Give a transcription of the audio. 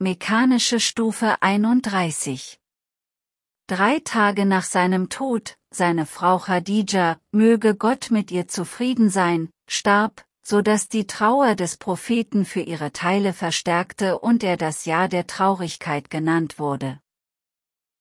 mechanische Stufe 31. Drei Tage nach seinem Tod, seine Frau Khadija, möge Gott mit ihr zufrieden sein, starb, so dass die Trauer des Propheten für ihre Teile verstärkte und er das Jahr der Traurigkeit genannt wurde.